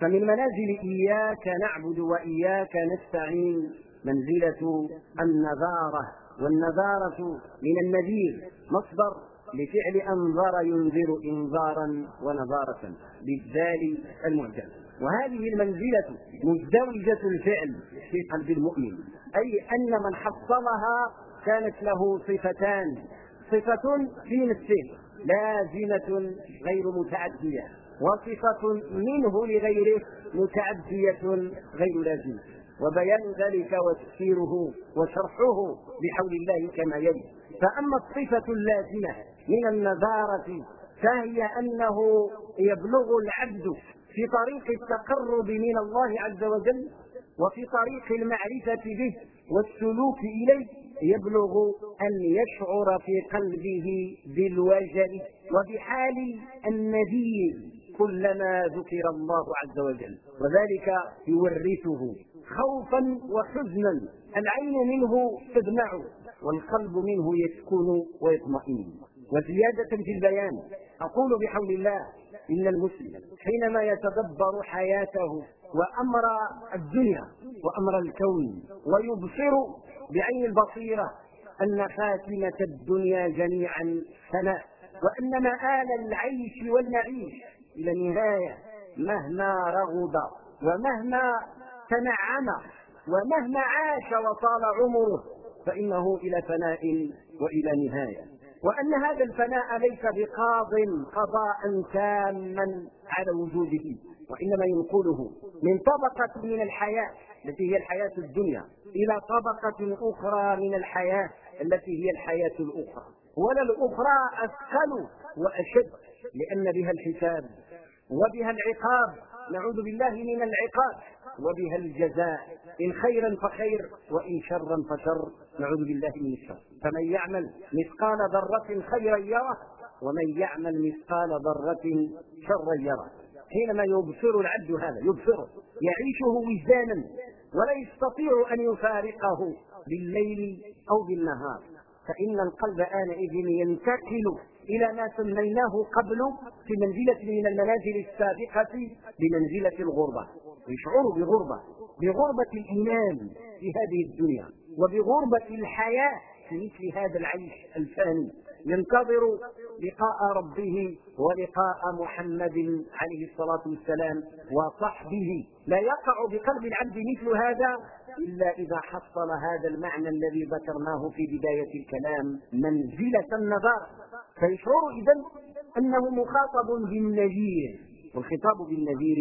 فمن منازل إياك نعبد وإياك نستعين منزلة النذارة والنذارة من النذير مصدر لفعل أنذر ينذر إنذارا ونذارة بالذال المعجم وهذه المنزلة مزدوجة الفعل في قلب المؤمن أي أن من حصلها كانت له صفتان صفة في نفسه لازمة غير متعدية. وصفة منه لغيره متعدية غير لازمة. وبيان ذلك وتفسيره وشرحه بحول الله كما يلي. فأما الصفة اللازمة من النذارة فهي أنه يبلغ العبد في طريق التقرب من الله عز وجل وفي طريق المعرفة به والسلوك إليه يبلغ أن يشعر في قلبه بالوجل وبحال النذير. كلما ذكر الله عز وجل وذلك يورثه خوفا وحزنا العين منه تدمع والقلب منه يسكن ويطمئن. وزيادة في البيان أقول بحول الله إن المسلم حينما يتدبر حياته وأمر الدنيا وأمر الكون ويبصر بعين البصيرة أن خاتمة الدنيا جميعا فناء وأن مآل العيش والمعيش إلى نهاية مهما رغب ومهما تنعم ومهما عاش وطال عمره فإنه إلى فناء وإلى نهاية. وأن هذا الفناء ليس بقاض قضاء تاما على وجوده وإنما ينقله من طبقة من الحياة التي هي الحياة الدنيا إلى طبقة أخرى من الحياة التي هي الحياة الأخرى. ولا الأخرى أثقل وأشد لأن بها الحساب وبها العقاب. نعوذ بالله من العقاب. وبها الجزاء. إن خيرا فخير وإن شرا فشر. نعوذ بالله من الشر. فمن يعمل مثقال ذرة خيرا يره ومن يعمل مثقال ذرة شرا يره. حينما يبصر العبد هذا يبصره يعيشه وجدانا ولا يستطيع أن يفارقه بالليل أو بالنهار. فإن القلب آنئذ ينتقل إلى ما سميناه قبل في منزلة من المنازل السابقة بمنزلة الغربة. يشعر بغربة بغربة الإيمان في هذه الدنيا وبغربة الحياة في مثل هذا العيش الفاني. ينتظر لقاء ربه ولقاء محمد عليه الصلاة والسلام وصحبه. لا يقع بقلب العبد مثل هذا إلا إذا حصل هذا المعنى الذي ذكرناه في بداية الكلام منزلة النظر. فيشعر إذا أنه مخاطب بالنذير والخطاب بالنذير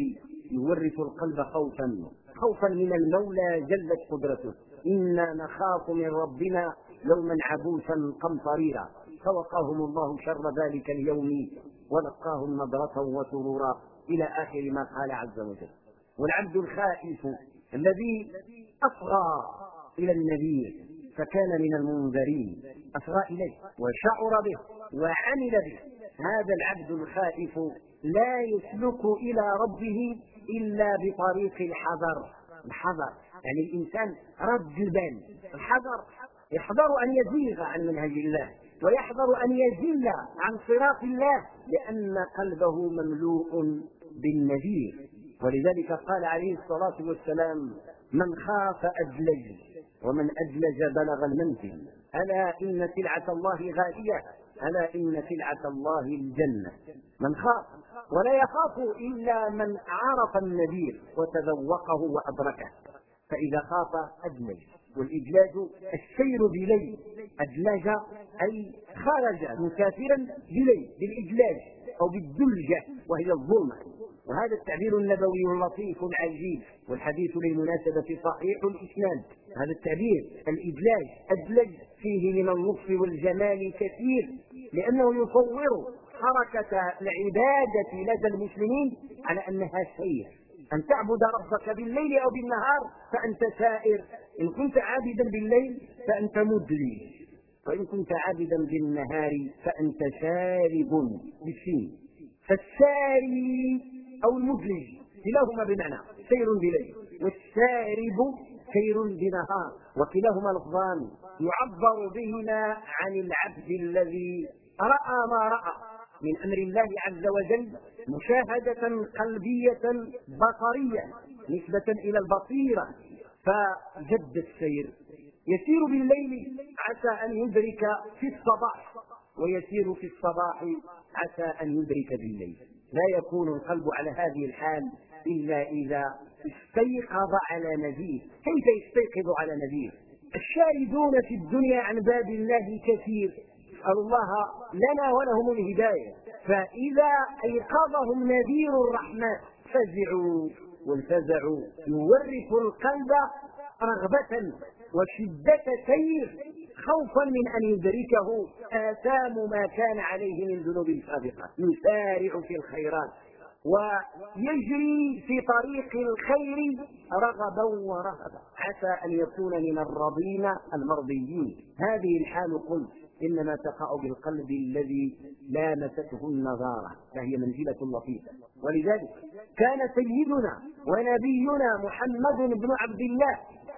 يورث القلب خوفا خوفا من المولى جلت قدرته. إنا نخاف من ربنا يوما عبوسا قمطريرا. فوقاهم الله شر ذلك اليوم ولقاهم نضرة وسرورا إلى آخر ما قال عز وجل. والعبد الخائف الذي أصغى إلى النذير فكان من المنذرين أصغى إليه وشعر به وعمل به. هذا العبد الخائف لا يسلك إلى ربه إلا بطريق الحذر. الحذر يعني الإنسان البال الحذر يحذر أن يزيغ عن منهج الله. ويحذر أن يزل عن صراط الله لأن قلبه مملوء بالنذير. ولذلك قال عليه الصلاة والسلام من خاف أدلج ومن أدلج بلغ المنزل. ألا إن سلعة الله غالية ألا إن سلعة الله الجنة. من خاف. ولا يخاف إلا من عرف النذير وتذوقه وأدركه. فإذا خاف أدلج والإدلاج السير بليل. أدلج أي خرج مسافرا بليل بالإدلاج أو بالدلجة وهي الظلمة. وهذا التعبير النبوي لطيف عجيب والحديث للمناسبة صحيح الإسناد. هذا التعبير الإدلاج أدلج فيه من اللطف والجمال كثير لأنه يصور حركة العبادة لدى المسلمين على أنها سير. أن تعبد ربك بالليل أو بالنهار فأنت سائر. إن كنت عابدا بالليل فأنت مدلج وإن كنت عابدا بالنهار فأنت شارب بالسين. فالساري أو المدلج كلاهما بمعنى سير بليل. والسارب سير بنهار. وكلاهما لفظان يعبر بهما عن العبد الذي رأى ما رأى. من أمر الله عز وجل مشاهدة قلبية بصرية نسبة إلى البصيرة. فجد السير. يسير بالليل عسى أن يدرك في الصباح ويسير في الصباح عسى أن يدرك بالليل. لا يكون القلب على هذه الحال إلا إذا استيقظ على نذير. كيف يستيقظ على نذير؟ الشاردون في الدنيا عن باب الله كثير. اسال الله لنا ولهم الهداية. فإذا أيقظهم نذير الرحمن فزعوا والفزع يورث القلب رغبة وشدة سير خوفا من أن يدركه. آثام ما كان عليه من ذنوب سابقة. يسارع في الخيرات ويجري في طريق الخير رغبا ورهبا. عسى أن يكون من الرضين المرضيين. هذه الحال قلت. إنما تقع بالقلب الذي لامسته النظارة فهي منزلة لطيفة. ولذلك كان سيدنا ونبينا محمد بن عبد الله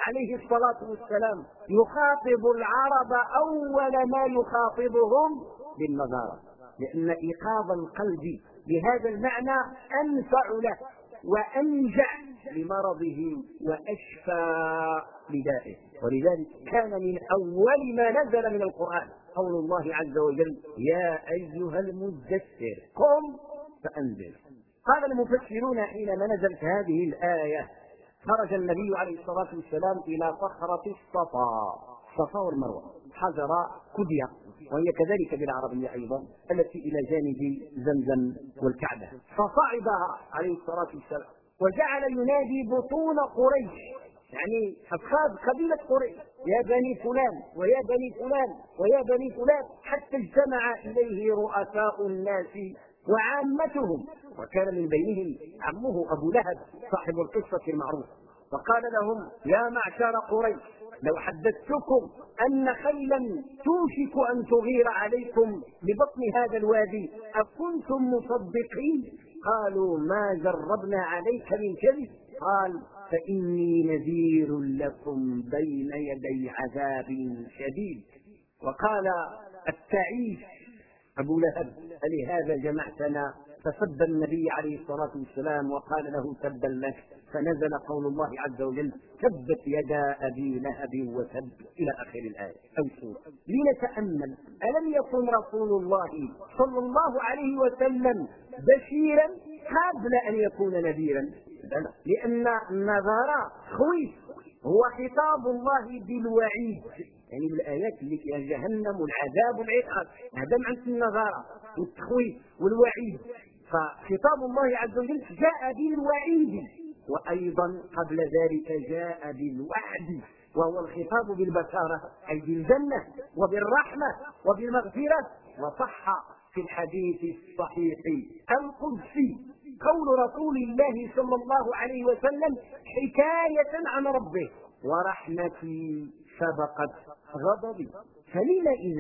عليه الصلاة والسلام يخاطب العرب أول ما يخاطبهم بالنظارة لأن إيقاظ القلب بهذا المعنى أنفع له وأنجع لمرضه وأشفى لدائه. ولذلك كان من أول ما نزل من القرآن قول الله عز وجل يا أيها المدثر قم فأنزل قال المفسرون حينما نزلت هذه الآية خرج النبي عليه الصلاة والسلام إلى صخرة الصفا الصفا والمروة حجر كدية وهي كذلك بالعربية أيضا التي إلى جانب زمزم والكعبة. فصعدها عليه الصلاة والسلام وجعل ينادي بطون قريش. يعني أفخاذ قبيلة قريش. يا بني فلان ويا بني فلان ويا بني فلان. حتى اجتمع إليه رؤساء الناس وعامتهم. وكان من بينهم عمه أبو لهب صاحب القصة المعروفة فقال لهم يا معشر قريش لو حدثتكم أن خيلا توشك أن تغير عليكم ببطن هذا الوادي أكنتم مصدقين؟ قالوا ما جربنا عليك من كذب. قال فإني نذير لكم بين يدي عذاب شديد. وقال التعيش أبو لهب ألهذا جمعتنا؟ فسب النبي عليه الصلاة والسلام وقال له تبا لك. فنزل قول الله عز وجل تبت يدا أبي لهب وتب إلى آخر الآية. أو سورة. لنتأمل ألم يكن رسول الله صلى الله عليه وسلم بشيرا قبل أن يكون نذيرا؟ لأن النظر خويف هو خطاب الله بالوعيد. يعني بالآيات اللي فيها جهنم والعذاب والعقاب. هذا معنى النظاره والتخويف والوعيد. فخطاب الله عز وجل جاء بالوعيد. وأيضا قبل ذلك جاء بالوعد. وهو الخطاب بالبشارة أي بالجنة وبالرحمة وبالمغفرة. وصح في الحديث الصحيح القدسي. قول رسول الله صلى الله عليه وسلم حكاية عن ربه. ورحمتي سبقت غضبي. فحينئذ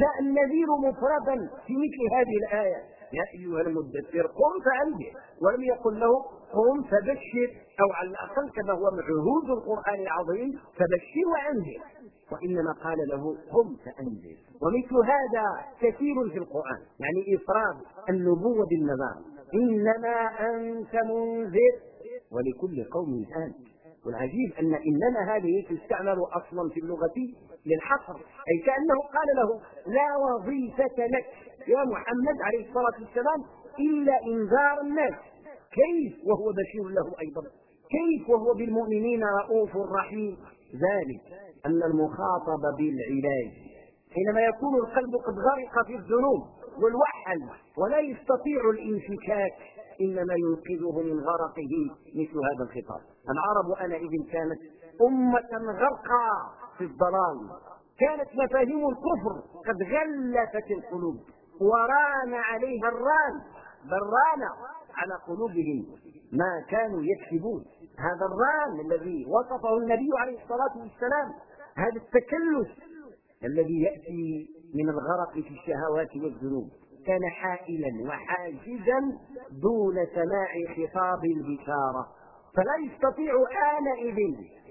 جاء النذير مفردا في مثل هذه الآية. يا أيها المدثر قم فأنذر. ولم يقل له قم فبشر. أو على الأقل كما هو معهود القرآن العظيم فبشر وأنذر. وإنما قال له قم فأنذر. ومثل هذا كثير في القرآن. يعني إفراد النبوة بالنظام إنما أنت منذر. ولكل قوم هاد والعجيب أن إنما هذه تستعمل أصلا في اللغة للحصر. أي كأنه قال له لا وظيفة لك يا محمد عليه الصلاة والسلام إلا إنذار الناس. كيف؟ وهو بشير له أيضا. كيف وهو بالمؤمنين رؤوف رحيم؟ ذلك أن المخاطب بالعلاج. حينما يكون القلب قد غرق في الذنوب والوحل ولا يستطيع الانفكاك إنما ينقذه من غرقه مثل هذا الخطاب. العرب انئذ كانت أمة غرقى في الضلال. كانت مفاهيم الكفر قد غلفت القلوب وران عليها الران. بل ران على قلوبهم ما كانوا يكسبون. هذا الران الذي وصفه النبي عليه الصلاة والسلام هذا التكلف الذي يأتي من الغرق في الشهوات والذنوب. كان حائلا وحاجزا دون سماع خطاب البشارة. فلا يستطيع آنئذ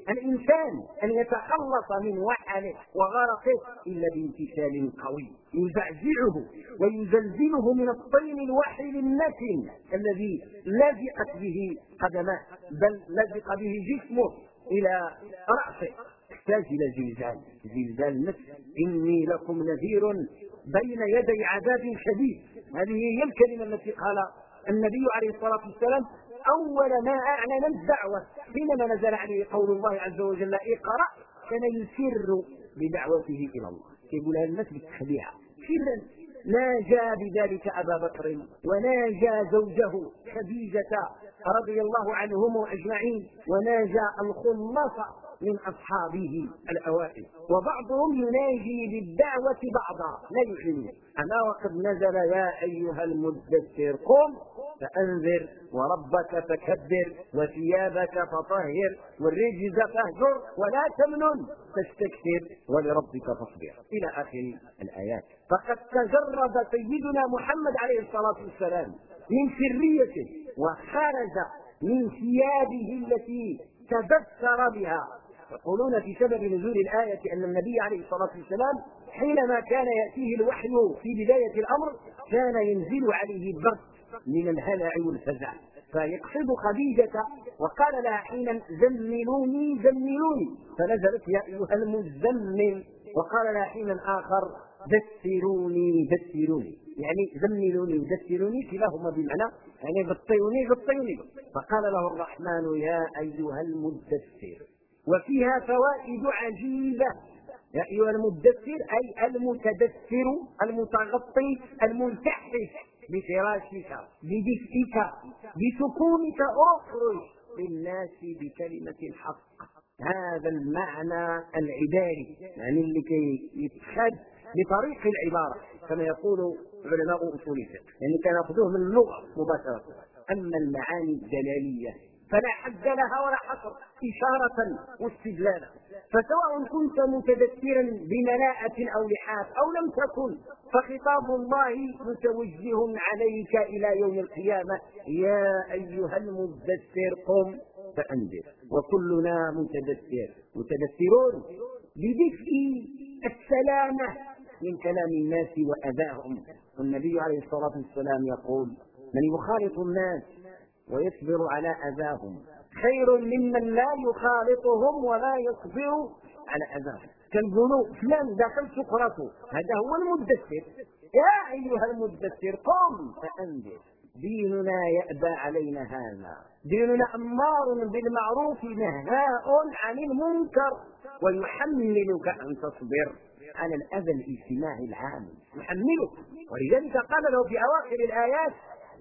الإنسان أن يتخلص من وحل رحله وغرقه إلا بامتثال قوي. يزعزعه ويزلزله من الطين الوحل النتن الذي لزقت به قدماه بل لزق به جسمه إلى رأسه. يحتاج إلى زلزال. زلزال النفس. إني لكم نذير بين يدي عذاب شديد. هذه هي الكلمة التي قال النبي عليه الصلاة والسلام. أول ما أعلن الدعوة. حينما نزل عليه قول الله عز وجل اقرأ كان يسر بدعوته إلى الله. يقولها الناس بالتخبيع سرا. ناجى بذلك أبا بكر وناجى زوجه خديجة رضي الله عنهم أجمعين. وناجى الخلص من أصحابه الأوائل. وبعضهم يناجي بالدعوة بعضا. لا يؤمنون. أما وقد نزل يا أيها المدثر قم فأنذر وربك فكبر وثيابك فطهر والرجز فاهجر ولا تمنن تستكثر ولربك فاصبر. إلى آخر الآيات. فقد تجرد سيدنا محمد عليه الصلاة والسلام من سريته وخرج من ثيابه التي تبثر بها. يقولون في سبب نزول الآية أن النبي عليه الصلاة والسلام حينما كان يأتيه الوحي في بداية الأمر كان ينزل عليه البرد من الهلع والفزع. فيقصد خديجة وقال لها حينا زملوني زملوني. فنزلت يا أيها المزمل. وقال لها حينا آخر دثروني دثروني. يعني زملوني ودثروني كلاهما بمعنى يعني غطيوني غطيوني. فقال له الرحمن يا أيها المدثر. وفيها فوائد عجيبة. يا أيها المدثر أي المتدثر المتغطي الملتحف بفراشك بدفئك بسكونك أخرج للناس بكلمة الحق. هذا المعنى العباري يعني اللي كي يتخذ بطريق العبارة كما يقول علماء أصول الفقه. يعني كان من اللغة مباشرة. أما المعاني الدلالية فلا حد لها ولا حصر إشارة واستدلالا. فسواء كنت متذكرا بملاءة أو لحاف أو لم تكن فخطاب الله متوجه عليك إلى يوم القيامة. يا أيها المدثر قم فأنذر. وكلنا متدثر متدثرون بدفء السلامة من كلام الناس وأذاهم. والنبي عليه الصلاة والسلام يقول من يخالط الناس ويصبر على أذاهم. خير ممن لا يخالطهم ولا يصبر على أذاهم. كالبنوء فلان دخل سكرته هذا هو المدثر. يا أيها المدثر قم فأنذر. ديننا يأبى علينا هذا. ديننا أمار بالمعروف نهاء عن المنكر. ويحملك أن تصبر على الأذى الاجتماعي العام. يحملك. ولذلك قال له في أواخر الآيات.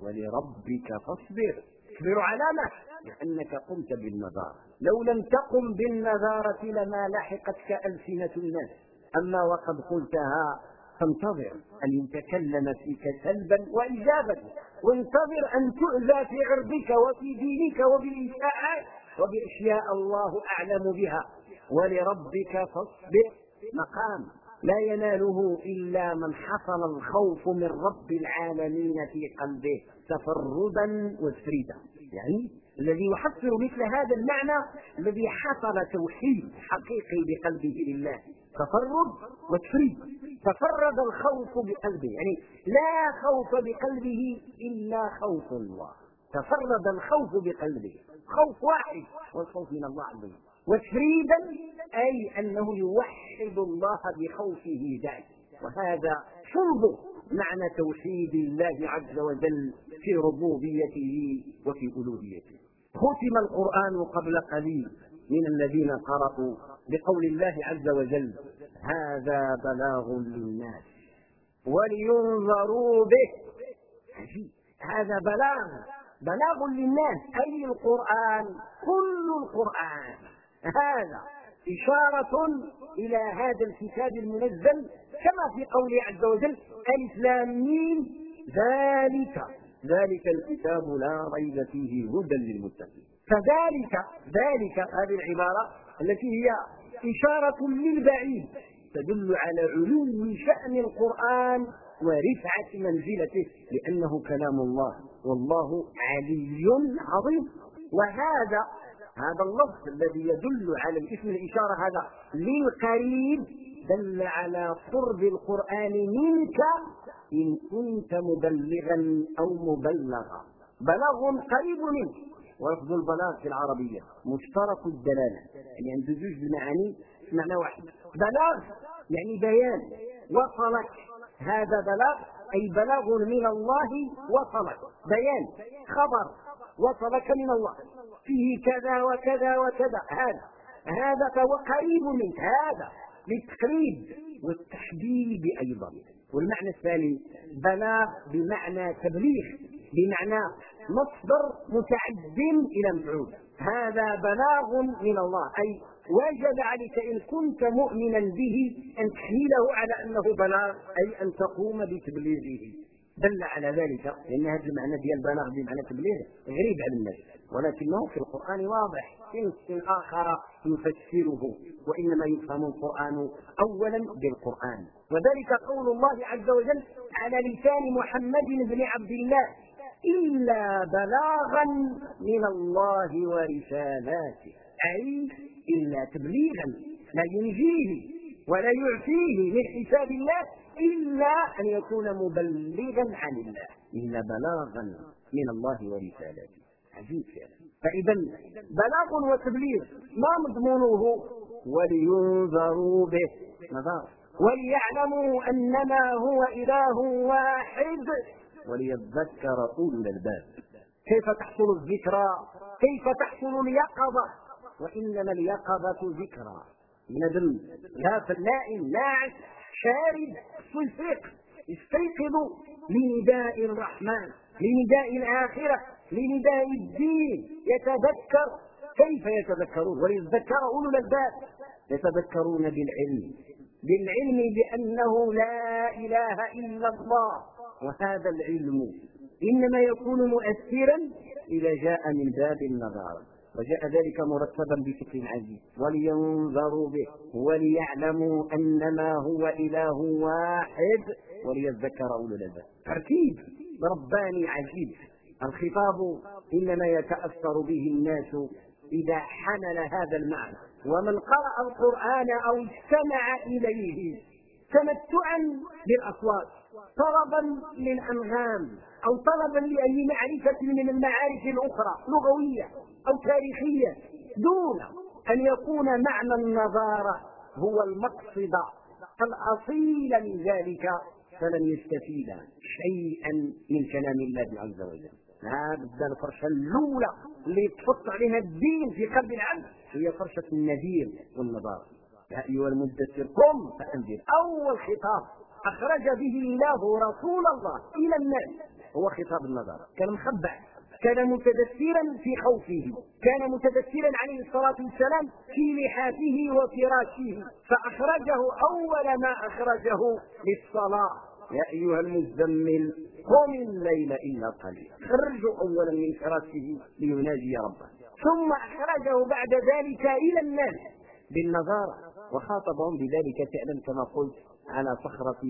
ولربك فاصبر. تصبر على ما؟ لأنك قمت بالنظارة. لو لم تقم بالنظارة لما لحقتك ألسنة الناس. أما وقد قلتها فانتظر أن يتكلم فيك سلبا وإيجابا. وانتظر أن تؤذى في عرضك وفي دينك وبالإساءات وبأشياء الله أعلم بها. ولربك فاصبر. مقام. لا يناله إلا من حصل الخوف من رب العالمين في قلبه تفردا وتفريدا يعني الذي يحصل مثل هذا المعنى الذي حصل توحيد حقيقي بقلبه لله. تفرد وتفريد تفرد الخوف بقلبه. يعني لا خوف بقلبه إلا خوف الله. تفرد الخوف بقلبه. خوف واحد والخوف من الله عز وجل. وتفريدا أي أنه يوحد الله بخوفه ذلك وهذا شرب معنى توحيد الله عز وجل في ربوبيته وفي ألوهيته. ختم القرآن قبل قليل من الذين قرأوا بقول الله عز وجل هذا بلاغ للناس ولينظروا به. هذا بلاغ بلاغ للناس أي القرآن كل القرآن. هذا إشارة إلى هذا الكتاب المنزل كما في قوله عز وجل ألف ذلك ذلك الكتاب لا ريب فيه هدى للمتقين. فذلك ذلك هذه العبارة التي هي إشارة للبعيد تدل على علو شأن القرآن ورفعة منزلته لأنه كلام الله والله علي عظيم. وهذا هذا اللفظ الذي يدل على الاسم الإشارة هذا للقريب دل على قرب القرآن منك إن كنت مبلغا أو مبلغا. بلاغ قريب منك. ولفظ البلاغ في العربية مشترك الدلالة. يعني عند زوج المعاني معنى واحد. بلاغ يعني بيان. وصلك. هذا بلاغ أي بلاغ من الله وصلك. بيان. خبر. وصلك من الله. فيه كذا وكذا وكذا. هذا هذا فهو قريب منك. هذا للتقريب والتحديد أيضا. والمعنى الثاني بلاغ بمعنى تبليغ بمعنى مصدر متعد إلى مفعول. هذا بلاغ من الله. أي وجب عليك إن كنت مؤمنا به أن تحمله على أنه بلاغ أي أن تقوم بتبليغه. دل على ذلك لأن هذا المعنى ديال البلاغ بمعنى تبليغ غريب على الناس. ولكنه في القرآن واضح. في آخر يفسره وإنما يفهم القرآن أولا بالقرآن. وذلك قول الله عز وجل على لسان محمد بن عبد الله إلا بلاغا من الله ورسالاته أي إلا تبليغا لا ينجيه ولا يعفيه من حساب الله إلا أن يكون مبلغا عن الله. إلا بلاغا من الله ورسالاته. عجيب فإذا بلاغ وتبليغ ما مضمونه ولينذروا به. نظر وليعلموا أنما هو إله واحد وليذكر أولو الألباب. كيف تحصل الذكرى؟ كيف تحصل اليقظة؟ وإنما اليقظة ذكرى. ندم غافل نائم ناعس شارد صفق استيقظوا لنداء الرحمن لنداء الآخرة. لنداء الدين يتذكر. كيف يتذكرون؟ وليذكر أولو الألباب. يتذكرون بالعلم. بالعلم بأنه لا إله إلا الله. وهذا العلم إنما يكون مؤثرا إذا جاء من باب النظر. وجاء ذلك مرتبا بفكر عزيز. ولينظروا به. وليعلموا أنما هو إله واحد. وليذكر أولو الألباب. تركيب. رباني عجيب. الخطاب إنما يتأثر به الناس إذا حمل هذا المعنى. ومن قرأ القرآن أو استمع إليه تمتعا بالاصوات طلبا للأنغام أو طلبا لأي معرفة من المعارف الأخرى لغوية أو تاريخية دون أن يكون معنى النظارة هو المقصد الأصيل من ذلك فلن يستفيد شيئا من كلام الله عز وجل. هذا الفرشة الأولى اللي تحط عليها الدين في قلب العبد. هي فرشة النذير والنظارة يا أيها المدثر قم فأنذر. أول خطاب أخرج به الله رسول الله إلى الناس هو خطاب النظارة كان مخبع كان متدثرا في خوفه. كان متدثرا عليه الصلاة والسلام في لحافه وفراشه. فأخرجه أول ما أخرجه للصلاة. يا أيها المزمل قم الليل إلا قليلا. خرجوا أولا من فراشه ليناجي ربه ثم أخرجه بعد ذلك إلى الناس بالنظارة وخاطبهم بذلك فعلا كما قلت على صخرة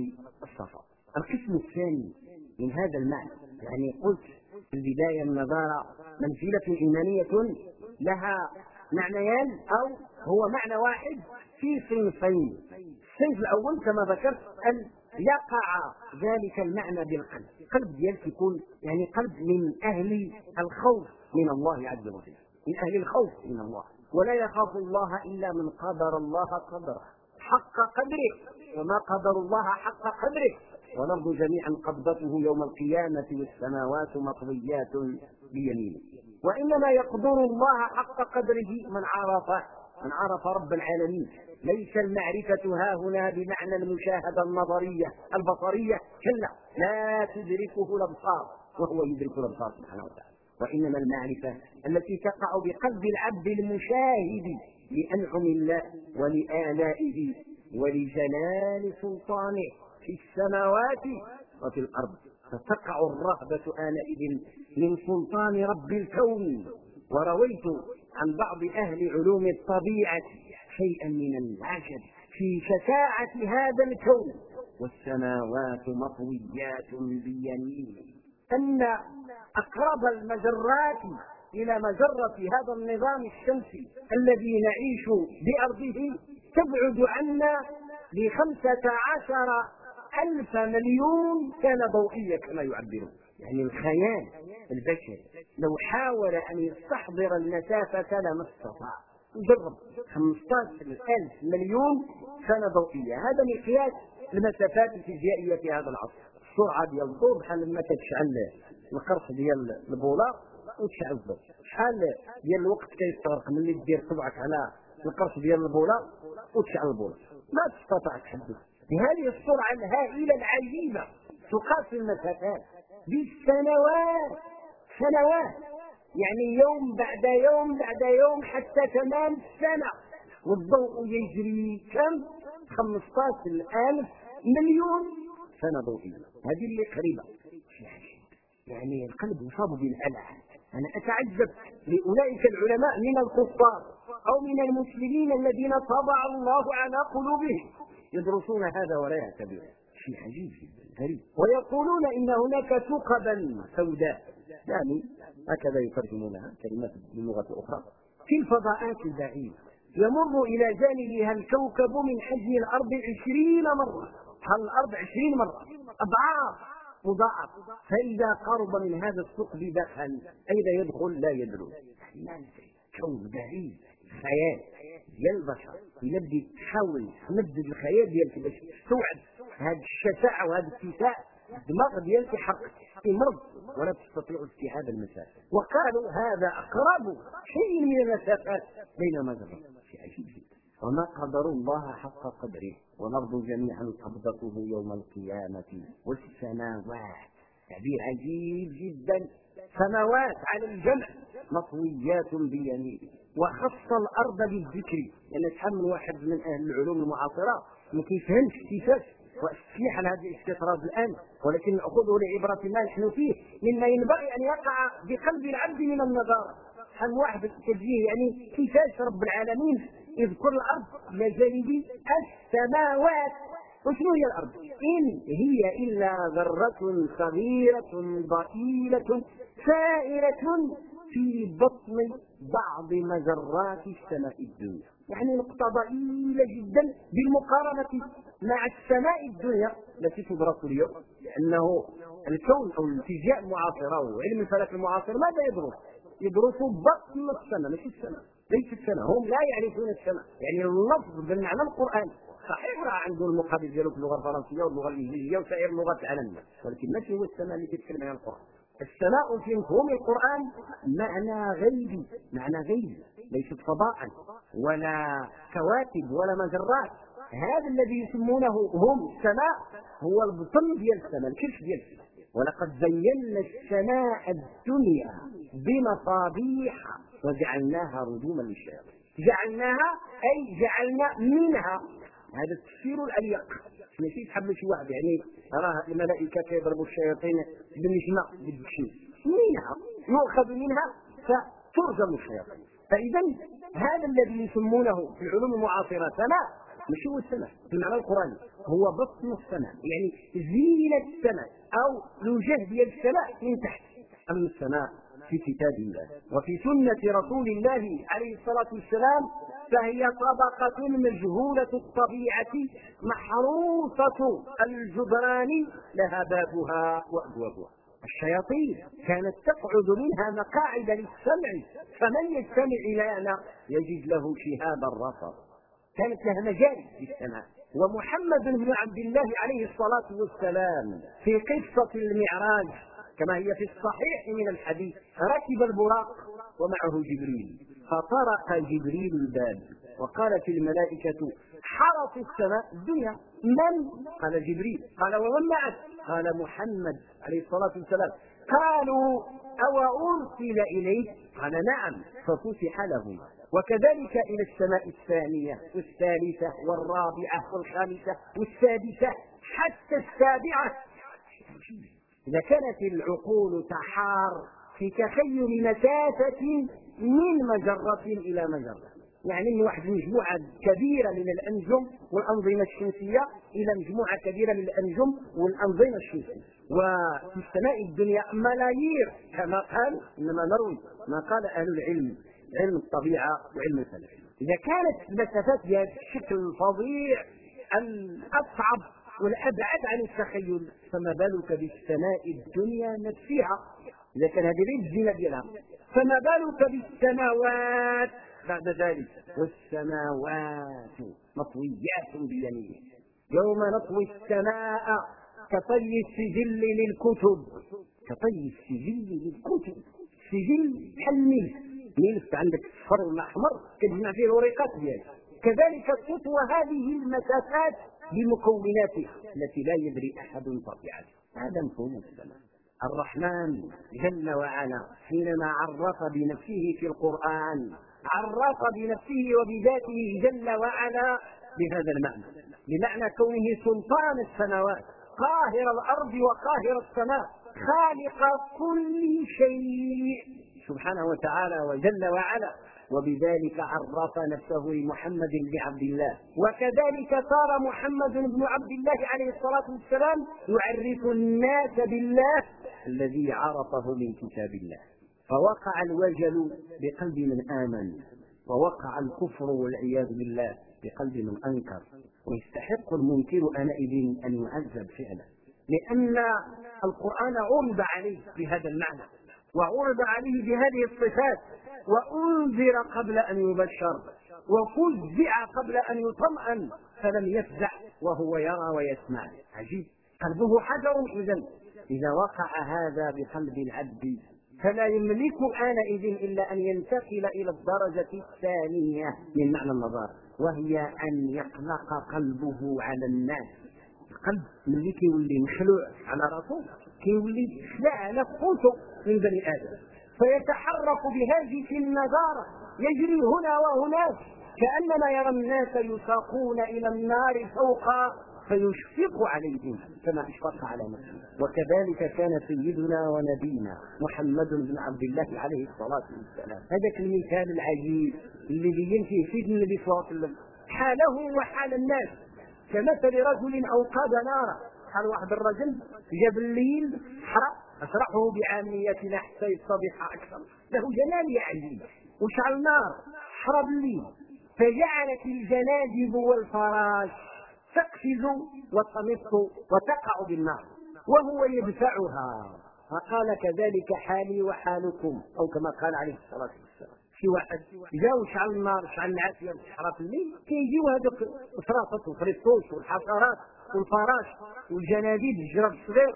الصفا. القسم الثاني من هذا المعنى يعني قلت في البداية النظارة منزلة إيمانية لها معنيان أو هو معنى واحد في صنفين. الصنف الأول كما ذكرت يقع ذلك المعنى بالقلب. قلب ديالك يكون يعني قلب من أهل الخوف من الله عز وجل. من أهل الخوف من الله. ولا يخاف الله إلا من قدر الله قدره. حق قدره. وما قدر الله حق قدره. والأرض جميعا قبضته يوم القيامة والسماوات مطويات بيمينه. وإنما يقدر الله حق قدره من عرف من عرف رب العالمين. ليس المعرفة ها هنا بمعنى المشاهدة النظرية البصرية كلا. لا تدركه الأبصار وهو يدرك الأبصار سبحانه وتعالى. وإنما المعرفة التي تقع بقلب العبد المشاهد لأنعم الله ولآلائه ولجلال سلطانه في السماوات وفي الأرض. فتقع الرهبة آنئذ من سلطان رب الكون. ورويت عن بعض أهل علوم الطبيعة شيئا من العجب في شفاعة هذا الكون. والسماوات مطويات بيمينه. أن أقرب المجرات إلى مجرة هذا النظام الشمسي الذي نعيش بأرضه تبعد عنا بخمسة عشر ألف مليون سنة ضوئية كما يعبرون. يعني الخيال البشري لو حاول أن يستحضر المسافة لما استطاع جرب 15 ألف مليون سنة ضوئية. هذا مقياس المسافات الفيزيائية في هذا العصر. السرعة ديال الضوء بحال لما تشعل القرص ديال البولار وتشعل الضوء. شحال ديال الوقت كيستغرق ملي دير صبعك على القرص ديال البولار وتشعل البولار ما تستطيع تحدث بهذه السرعة الهائلة العجيبة تقاس المسافات بالسنوات سنوات. يعني يوم بعد يوم بعد يوم حتى تمام السنة والضوء يجري كم؟ 15 ألف مليون سنة ضوئية. هذه اللي قريبة. يعني القلب يصاب بالهلع أنا أتعجب لأولئك العلماء من الكفار أو من المسلمين الذين طبع الله على قلوبهم يدرسون هذا ولا يعتبرون. شيء عجيب جدا غريب. ويقولون إن هناك ثقبا سوداء. يعني هكذا يترجمونها كلمات باللغة الأخرى. في الفضاءات البعيدة. يمر إلى جانبها الكوكب من حجم الأرض عشرين مرة. حل الأرض عشرين مرة؟ أضعاف. مضاعف. فإذا قرب من هذا الثقب دخل أين يدخل؟ لا يدرون كون بعيد. خيال. ديال البشر يبدي تحاول تمدد الخيال. ديالك باش تستوعب هذا الشفاعة وهذا الاتساع الدماغ ديالك حق في مرض ولا تستطيع استيعاب المسافة. وقالوا هذا أقرب شيء من المسافات بين مجرى شيء عجيب جدا وما قدروا الله حق قدره ونرضوا جميعا قبضته يوم القيامة. والسماوات تعبير عجيب جدا. سماوات على الجمع مطويات بيمينه. وخص الأرض بالذكر لأن يعني شحال من واحد من أهل العلوم المعاصرة ما كيفهمش كيفاش واستيح على هذا الاستطراد الآن ولكن ناخذه لعبرة ما نحن فيه مما ينبغي أن يقع بقلب العبد من النظارة. شحال واحد التوجيه يعني كيفاش رب العالمين يذكر الأرض إلى جانب السماوات. وشنو هي الأرض؟ إن هي إلا ذرة صغيرة ضئيلة سائره في بطن بعض مجرات السماء الدنيا. يعني نقطة ضئيلة جدا بالمقارنة مع السماء الدنيا التي تدرس اليوم. لأنه الكون أو الفيزياء المعاصرة وعلم الفلك المعاصر ماذا يدرس؟ يدرس بطن السماء مش السماء. ليس السماء هم لا يعرفون السماء. يعني اللفظ بالمعنى القرآن. صحيح راه عنده المقابل ديالو في اللغة الفرنسية واللغة الإنجليزية وسائر اللغات العالمية ولكن ماشي هو السماء اللي كيتكلم عنها القرآن؟ السماء في مفهوم القرآن معنى غيبي معنى غيبي ليست فضاء ولا كواكب ولا مجرات. هذا الذي يسمونه هم السماء هو البطن ديال السماء الكرش ديال السماء. ولقد زينا السماء الدنيا بمصابيح وجعلناها رجوما للشياطين. جعلناها أي جعلنا منها. هذا التفسير الأليق. ماشي تحب شي واحد يعني راه الملائكة كيضربوا الشياطين بالنجمة بالدشم منها يؤخذ منها فترجم الشياطين. فإذا هذا الذي يسمونه في العلوم المعاصرة سماء. مش هو السماء في المعنى القراني هو بطن السماء يعني زينة السماء أو الوجه ديال السماء من تحت. أما السماء في كتاب الله وفي سنة رسول الله عليه الصلاة والسلام فهي طبقة مجهولة الطبيعة محروسة الجدران لها بابها وأبوابها. الشياطين كانت تقعد منها مقاعد للسمع فمن يستمع إلينا يجد له شهابا رصد كانت لها مجال في السماء. ومحمد بن عبد الله عليه الصلاة والسلام في قصة المعراج كما هي في الصحيح من الحديث ركب البراق ومعه جبريل. فطرق جبريل الباب وقالت الملائكة حرس السماء الدنيا من؟ قال جبريل. قال ومن معك؟ قال محمد عليه الصلاة والسلام. قالوا أو أرسل إليه قال نعم. ففتح له وكذلك إلى السماء الثانية والثالثة والرابعة والخامسة والسادسة حتى السابعة. إذا كانت العقول تحار في تخيل مسافة من مجرة إلى مجرة. يعني من واحد المجموعة كبيرة من الأنجم والأنظمة الشمسية إلى مجموعة كبيرة من الأنجم والأنظمة الشمسية. وفي السماء الدنيا ملايير كما قال إنما نروي ما قال أهل العلم علم الطبيعة وعلم الفلك. إذا كانت المسافات بهذا الشكل الفظيع الأصعب والأبعد عن التخيل فما بالك بالسماء الدنيا نفسها؟ إذا كان هذه غير الزينة ديالها. فما بالك بالسماوات بعد ذلك؟ والسماوات مطويات بيمينه. يوم نطوي السماء كطي السجل للكتب. كطي السجل للكتب. سجل بحال الملف ملف عندك الصفر والاحمر كتجمع فيه الورقات ديالك. كذلك تطوى هذه المسافات بمكوناتها التي لا يدري أحد طبيعتها هذا مفهوم السماء. الرحمن جل وعلا حينما عرف بنفسه في القرآن عرف بنفسه وبذاته جل وعلا بهذا المعنى بمعنى كونه سلطان السماوات قاهر الأرض وقاهر السماء خالق كل شيء سبحانه وتعالى وجل وعلا. وبذلك عرف نفسه لمحمد بن عبد الله. وكذلك صار محمد بن عبد الله عليه الصلاة والسلام يعرف الناس بالله الذي عرفه من كتاب الله. فوقع الوجل بقلب من آمن ووقع الكفر والعياذ بالله بقلب من أنكر. ويستحق المنكر آنئذ أن يعذب فعلا لأن القرآن عرض عليه بهذا المعنى وعرض عليه بهذه الصفات. وأنذر قبل أن يبشر وفزع قبل أن يطمئن فلم يفزع وهو يرى ويسمع. عجيب. قلبه حجر إذا إذا وقع هذا بقلب العبد فلا يملك آنئذ إلا أن ينتقل إلى الدرجة الثانية من معنى النظر وهي أن يقلق قلبه على الناس. القلب ملي كيولي مخلوع على رأسه كيولي خلع على قوته من بني آدم. فيتحرك بهذه النظارة يجري هنا وهناك كأنما يرى الناس يساقون إلى النار فوق فيشفق عليهم كما اشفق على نفسه وكذلك كان سيدنا ونبينا محمد بن عبد الله عليه الصلاة والسلام. هذاك المثال العجيب اللي بين فيه سيدنا النبي صلى الله عليه وسلم حاله وحال الناس. كمثل رجل أوقد نارا. حال واحد الرجل جاب الليل حرق. أشرحه بعاميتنا حتى يتضح أكثر. له جلال عجيب وشعل نار حرب الليل فجعلت الجنادب والفراش تقفز وتمص وتقع بالنار. وهو يدفعها. فقال كذلك حالي وحالكم. أو كما قال عليه الصلاة والسلام. شي واحد جاو شعل النار شعل العافيه في الليل كيجيو هذوك الفراطات والفريطوش والحشرات والفراش والجناديد الجراب الصغير.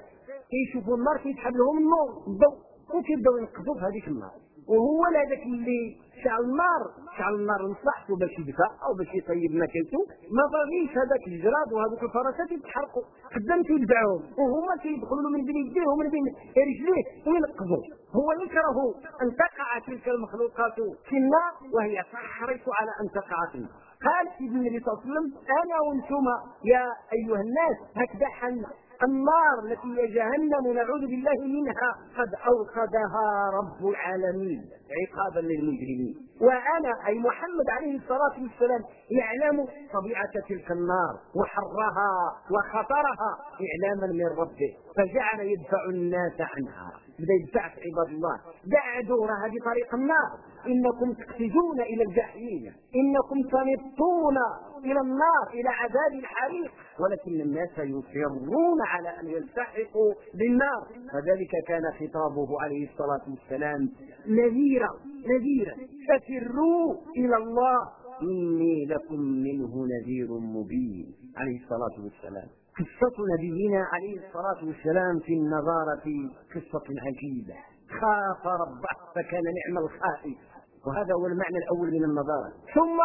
كيشوفوا النار كيتحب لهم النور الضوء وكيبداو ينقذوا في هذيك النار. وهو هذاك اللي شعل النار. شعل النار لمصلحته باش يدفع أو باش يطيب ماكلته. ما باغيش هذاك الجراد وهذوك الفراشات يتحرقوا. قدام تيدفعهم وهما كيدخلوا من بين يديه ومن بين رجليه وينقذوا. هو يكره أن تقع تلك المخلوقات في النار وهي تحرص على أن تقع في النار. قال سيدنا النبي صلى الله عليه وسلم أنا وأنتم يا أيها الناس هكذا حن النار التي هي جهنم نعوذ بالله منها قد اوقدها رب العالمين. عقابا للمجرمين. وأنا أي محمد عليه الصلاة والسلام يعلم طبيعة تلك النار وحرها وخطرها إعلاما من ربه. فجعل يدفع الناس عنها. بدأ يدفع عباد الله. دع دور هذه طريق النار. إنكم تقفزون إلى الجحيم. إنكم تنطون إلى النار إلى عذاب الحريق. ولكن الناس يصرون على أن يلتحقوا بالنار. فذلك كان خطابه عليه الصلاة والسلام. نذيرا نذيرا ففروا إلى الله إني لكم منه نذير مبين عليه الصلاة والسلام. قصة نبينا عليه الصلاة والسلام في النظارة قصة عجيبة. خاف ربه فكان نعم الخائف. وهذا هو المعنى الأول من النظارة. ثم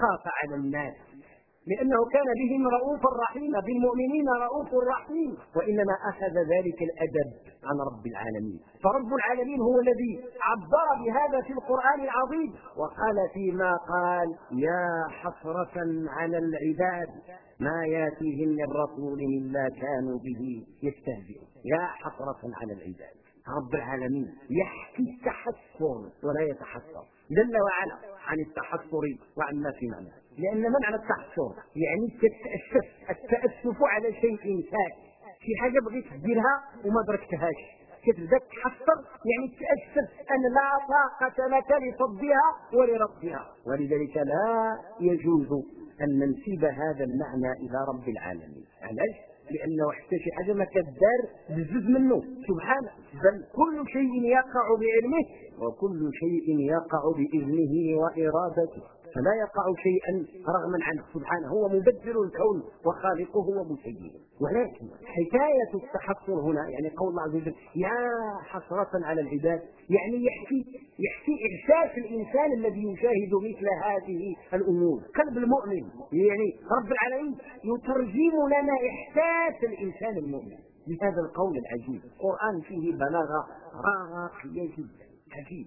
خاف على الناس. لأنه كان بهم رؤوفا رحيما بالمؤمنين رؤوف رحيم وإنما أخذ ذلك الأدب. عن رب العالمين. فرب العالمين هو الذي عبر بهذا في القرآن العظيم. وقال فيما قال يا حسرة على العباد ما ياتيهم من رسول إلا كانوا به يستهزئون. يا حسرة على العباد. رب العالمين يحكي التحسن ولا يتحسر. جل وعلا عن التحصر وعما في معنى لأن معنى التحصر يعني التاسف على شيء فات شي حاجة بغيت ديرها وما دركتهاش كتبدا تحصر يعني تاسف أن لا طاقة لك لصدها ولربها. ولذلك لا يجوز أن ننسب هذا المعنى إلى رب العالمين. علاش؟ لأنه حتى شي حاجة ما كدار بزز منه. سبحانه بل كل شيء يقع بعلمه وكل شيء يقع بإذنه وإرادته. فلا يقع شيئا رغما عنه. سبحانه هو مبدل الكون وخالقه ومسيره ولكن حكاية التحصر هنا يعني قول الله عز وجل يا حسرة على العباد يعني يحكي يحكي احساس الإنسان الذي يشاهد مثل هذه الأمور. قلب المؤمن يعني رب العالمين يترجم لنا إحساس الإنسان المؤمن. بهذا القول العجيب. القرآن فيه بلاغة راقيه جدا عجيب.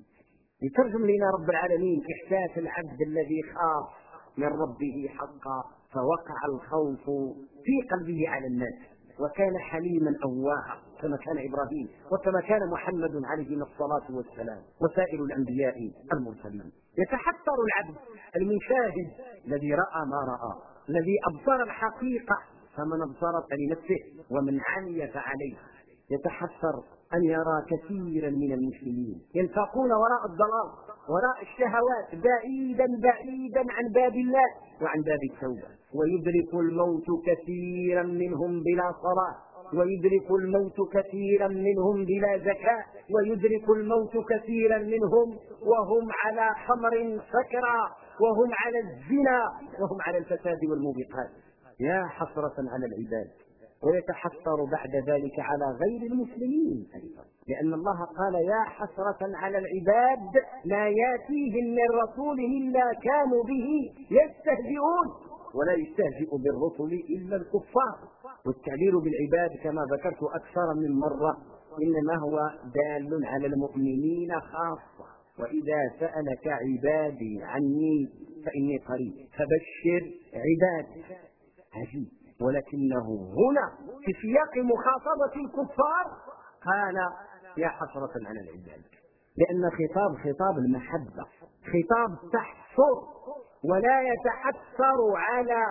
يترجم لنا رب العالمين إحساس العبد الذي خاف من ربه حقا فوقع الخوف في قلبه على الناس وكان حليما أواها كما كان إبراهيم وكما كان محمد عليه الصلاة والسلام وسائر الأنبياء المرسلين. يتحسر العبد المشاهد الذي رأى ما رأى الذي أبصر الحقيقة فمن أبصر فلنفسه ومن عمي فعليه يتحسر أن يرى كثيرا من المسلمين ينفقون وراء الضلال وراء الشهوات بعيدا بعيدا عن باب الله وعن باب التوبة. ويدرك الموت كثيرا منهم بلا صلاة ويدرك الموت كثيرا منهم بلا زكاة ويدرك الموت كثيرا منهم وهم على خمر سكرى وهم على الزنا وهم على الفساد والموبقات. يا حسرة على العباد. ويتحسر بعد ذلك على غير المسلمين. أيضا لأن الله قال يا حسرة على العباد لا يأتيهم من رسول إلا كانوا به يستهزئون. ولا يستهزئ بالرسل إلا الكفار. والتعبير بالعباد كما ذكرت أكثر من مرة إنما هو دال على المؤمنين خاصة. وإذا سألك عبادي عني فإني قريب. فبشر عبادي عجيب ولكنه هنا في سياق مخاطبة الكفار قال يا حسرة على العباد لأن خطاب خطاب المحبة خطاب تحصر ولا يتحسر على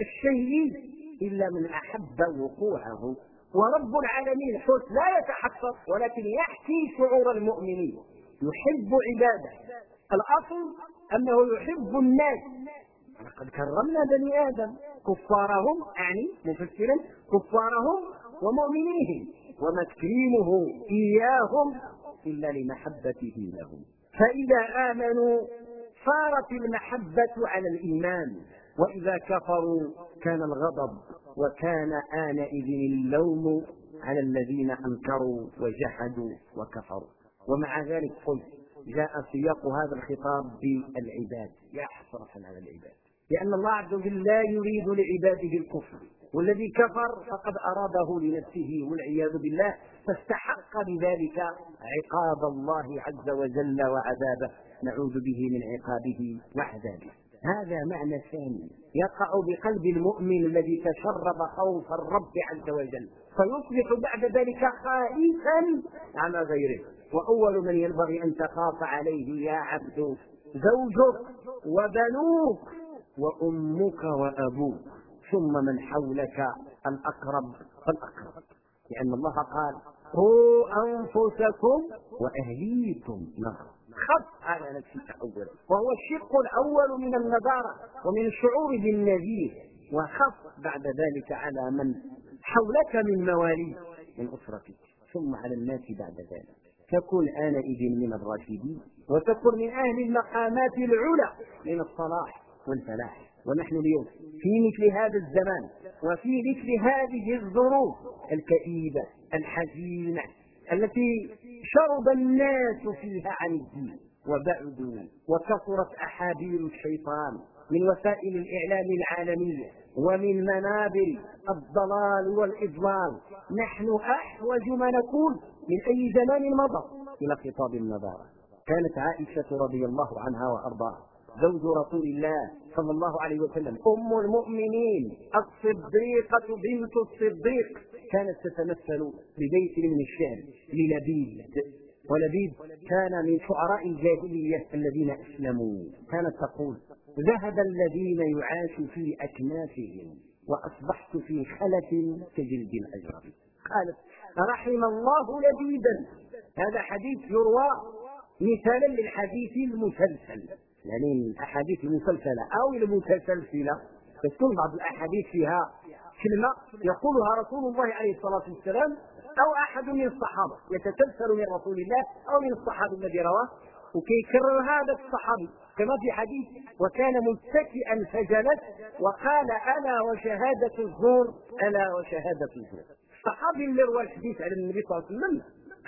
الشيء إلا من أحب وقوعه. ورب العالمين حس لا يتحسر ولكن يحكي شعور المؤمنين يحب عباده. الأصل أنه يحب الناس. لقد كرمنا بني آدم. كفارهم أعني مفسرا كفارهم ومؤمنيهم وما تكريمه إياهم إلا لمحبته لهم. فإذا آمنوا صارت المحبة على الإيمان وإذا كفروا كان الغضب وكان آنئذ اللوم على الذين أنكروا وجحدوا وكفروا. ومع ذلك قلت جاء سياق هذا الخطاب بالعباد. يا حسرة على العباد. لأن الله عز وجل لا يريد لعباده الكفر. والذي كفر فقد أراده لنفسه والعياذ بالله. فاستحق بذلك عقاب الله عز وجل وعذابه. نعوذ به من عقابه وعذابه. هذا معنى ثاني. يقع بقلب المؤمن الذي تشرب خوف الرب عز وجل. فيصبح بعد ذلك خائفا على غيره. وأول من ينبغي أن تخاف عليه يا عبد زوجك وبنوك. وأمك وأبوك ثم من حولك الأقرب فالأقرب لأن الله قال قوا أنفسكم وأهليكم نارا. خف على نفسك أولا. وهو الشق الأول من النظارة ومن الشعور بالنذير وخف بعد ذلك على من حولك من مواليك من أسرتك. ثم على الناس بعد ذلك. تكن آنئذ من الراشدين. وتكن من أهل المقامات العلى من الصلاح. والفلاح ونحن اليوم في مثل هذا الزمان وفي مثل هذه الظروف الكئيبة الحزينة التي شرب الناس فيها عن الدين وبعدوا وكثرت أحابيل الشيطان من وسائل الإعلام العالمية ومن منابر الضلال والإضلال. نحن أحوج ما نكون من أي زمان مضى إلى خطاب النظارة. كانت عائشة رضي الله عنها وأرضاها. زوج رسول الله صلى الله عليه وسلم. أم المؤمنين الصديقة بنت الصديق. كانت تتمثل ببيت من الشعر لنبيل ولبيد كان من شعراء الجاهلية الذين أسلموا. كانت تقول ذهب الذين يعاش في أكنافهم وأصبحت في خلة كجلد الأجرب. قالت رحم الله لبيدا هذا حديث يروى مثالا للحديث المسلسل. يعني الأحاديث المسلسلة أو المتسلسله تكون بعض الأحاديث فيها كلمة يقولها رسول الله عليه الصلاة والسلام أو أحد من الصحابة يتسلسل من رسول الله أو من الصحابي الذي رواه. وكيكرر هذا الصحابي كما في حديث وكان متكئا فجلس وقال ألا وشهادة الزور ألا وشهادة الزور. الصحابي اللي روى الحديث على النبي صلى الله عليه وسلم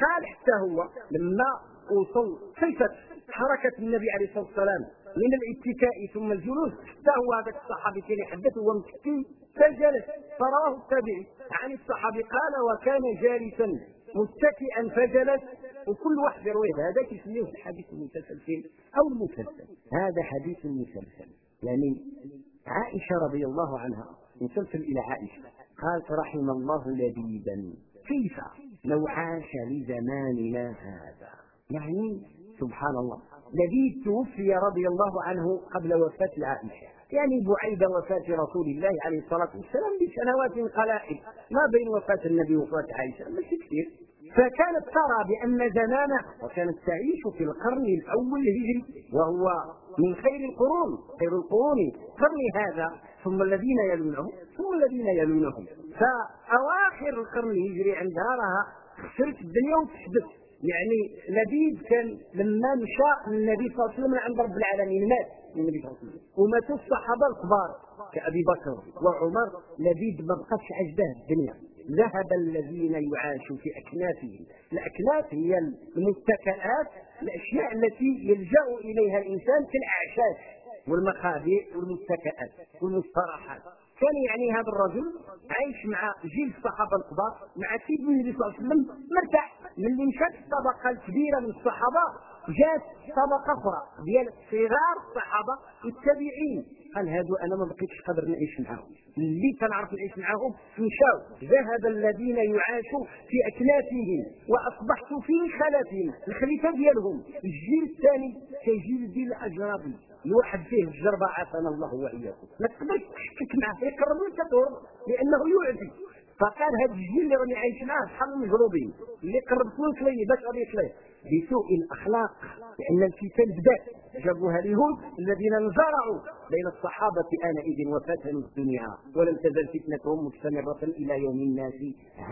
قال حتى هو لما وصل كيفت حركة النبي عليه الصلاة والسلام من الاتكاء ثم الجلوس حتى هو هذاك الصحابي كان يحدث متكي فجلس فراه التابعي. عن الصحابي قال وكان جالسا متكئا فجلس وكل واحد يروي هذا يسميه الحديث المتسلسل أو المسلسل. هذا حديث مسلسل يعني عائشة رضي الله عنها مسلسل إلى عائشة. قالت رحم الله لبيبا. كيف؟ لو عاش لزماننا هذا. يعني سبحان الله لبيب توفي رضي الله عنه قبل وفاة عائشة. يعني بعيد وفاة رسول الله عليه الصلاة والسلام بسنوات قلائل. ما بين وفاة النبي وفاة عائشة. مش كثير. فكانت ترى بأن زمانه وكانت تعيش في القرن الأول الهجري وهو من خير القرون خير القرون قرن هذا. ثم الذين يلونهم ثم الذين يلونهم. فأواخر القرن الهجري عندها راها خسرت الدنيا وتحدث. يعني لبيد كان لما مشى النبي صلى الله عليه وسلم عند رب العالمين مات النبي صلى الله عليه وسلم. وماتوا الصحابة الكبار كأبي بكر وعمر. لبيد ما بقاش عجبه الدنيا. ذهب الذين يعاشوا في أكنافهم. الأكناف هي المتكئات الأشياء التي يلجأ إليها الإنسان في الأعشاش. والمخابئ والمتكئات والمستراحات كان يعني هذا الرجل عايش مع جيل الصحابة الكبار مع سيدنا النبي صلى الله عليه وسلم مرتاح. ملي مشات الطبقه الكبيره من الصحابة جات طبقة أخرى ديال صغار الصحابة والتابعين قال هادو أنا ما بقيتش قادر نعيش معاهم. اللي كنعرف نعيش معاهم مشاو. ذهب الذين يعاشوا في أكنافهم واصبحت في خلفهم الخليفة ديالهم الجيل الثاني كجيل الاجرابي الواحد فيه الجربة عافانا الله وإياكم. ما تقدرش تحكك معه يقرب لك تدور لأنه يعدي فقال هذا الجيل اللي راني عايش معاه بحال المجروبين اللي قربت له لي باش غادي يطلع بسوء الأخلاق لأن الفتن بدات جابوها اليهود الذين انزرعوا بين الصحابة آنئذ وفتنوا الدنيا ولم تزل فتنتهم مستمرة إلى يوم الناس